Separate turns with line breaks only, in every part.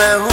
me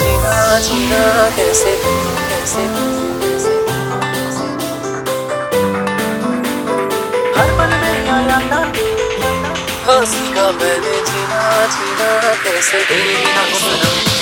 जीना जीना कैसे कैसे हर पल में आया ना हाँ सीखा मैंने जीना जीना कैसे तेरे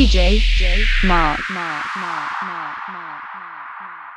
DJ Mark. Mark. Mark. Mark. Mark. Mark.